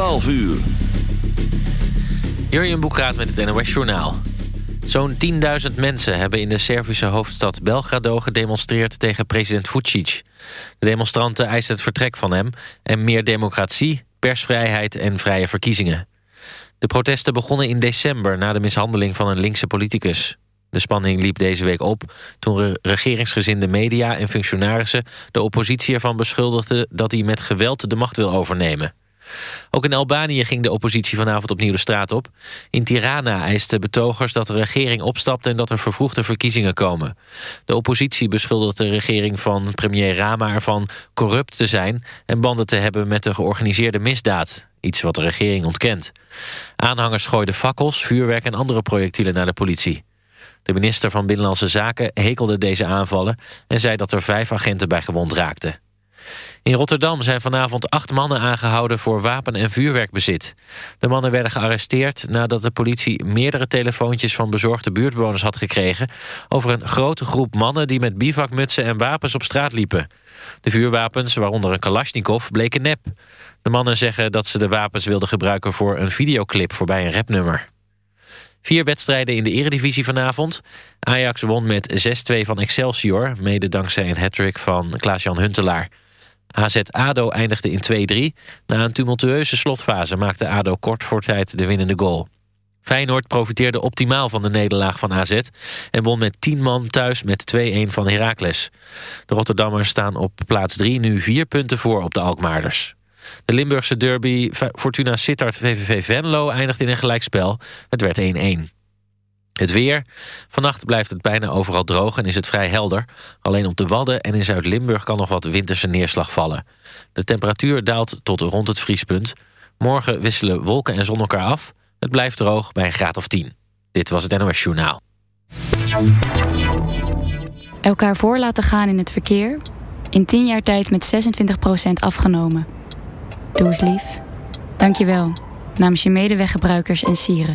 12 uur. Jurjen Boekraat met het NOS Journaal. Zo'n 10.000 mensen hebben in de Servische hoofdstad Belgrado gedemonstreerd tegen president Vucic. De demonstranten eisen het vertrek van hem en meer democratie, persvrijheid en vrije verkiezingen. De protesten begonnen in december na de mishandeling van een linkse politicus. De spanning liep deze week op toen regeringsgezinde media en functionarissen de oppositie ervan beschuldigden dat hij met geweld de macht wil overnemen. Ook in Albanië ging de oppositie vanavond opnieuw de straat op. In Tirana eisten betogers dat de regering opstapt... en dat er vervroegde verkiezingen komen. De oppositie beschuldigt de regering van premier Rama ervan... corrupt te zijn en banden te hebben met de georganiseerde misdaad. Iets wat de regering ontkent. Aanhangers gooiden fakkels, vuurwerk en andere projectielen naar de politie. De minister van Binnenlandse Zaken hekelde deze aanvallen... en zei dat er vijf agenten bij gewond raakten. In Rotterdam zijn vanavond acht mannen aangehouden voor wapen- en vuurwerkbezit. De mannen werden gearresteerd nadat de politie meerdere telefoontjes van bezorgde buurtbewoners had gekregen over een grote groep mannen die met bivakmutsen en wapens op straat liepen. De vuurwapens, waaronder een kalasjnikov, bleken nep. De mannen zeggen dat ze de wapens wilden gebruiken voor een videoclip voorbij een rapnummer. Vier wedstrijden in de eredivisie vanavond. Ajax won met 6-2 van Excelsior, mede dankzij een hattrick van Klaas-Jan Huntelaar. AZ-ADO eindigde in 2-3. Na een tumultueuze slotfase maakte ADO kort voor tijd de winnende goal. Feyenoord profiteerde optimaal van de nederlaag van AZ... en won met 10 man thuis met 2-1 van Heracles. De Rotterdammers staan op plaats 3 nu vier punten voor op de Alkmaarders. De Limburgse derby Fortuna Sittard VVV Venlo eindigt in een gelijkspel. Het werd 1-1. Het weer. Vannacht blijft het bijna overal droog en is het vrij helder. Alleen op de Wadden en in Zuid-Limburg kan nog wat winterse neerslag vallen. De temperatuur daalt tot rond het vriespunt. Morgen wisselen wolken en zon elkaar af. Het blijft droog bij een graad of 10. Dit was het NOS Journaal. Elkaar voor laten gaan in het verkeer. In 10 jaar tijd met 26% afgenomen. Doe eens lief. Dank je wel. Namens je medeweggebruikers en sieren.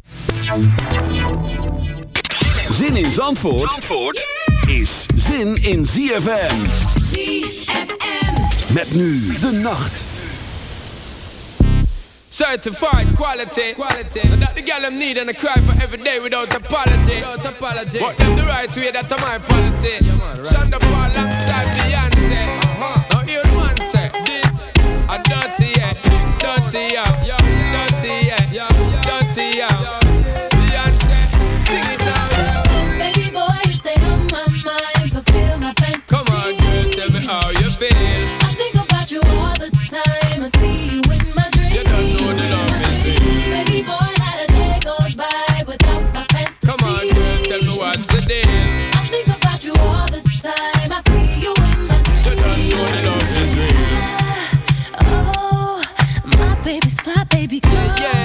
Zin in Zandvoort, Zandvoort is zin in ZFM. ZFM. Met nu de nacht. Certified quality, quality. And that the girl them need and I cry for every day without apology. Without apology. But them the right way, that's my policy. Yeah, man, right. Shonda Paul alongside Beyonce. Uh-huh. Now hear the man say, this, a dirty, yeah, dirty, yeah, dirty, yeah, dirty, deal. I think about you all the time. I see you in my dreams. You don't know the love is real. Oh, my baby's baby girl. Yeah,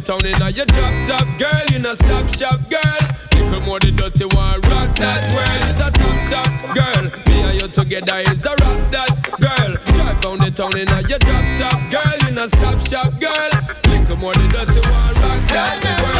the town in a your drop top girl. You know stop shop girl. Little more the dirty one rock that world. It's a top top girl. Me and you together is a rap that girl. Drive round the town in a your drop top girl. You know stop shop girl. Little more the dirty one rock that world.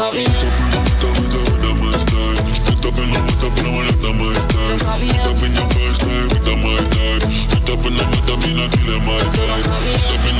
call me up. Up in your first time, with the my time. Put up in the metamina, killing my time. Put up in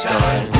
Sky,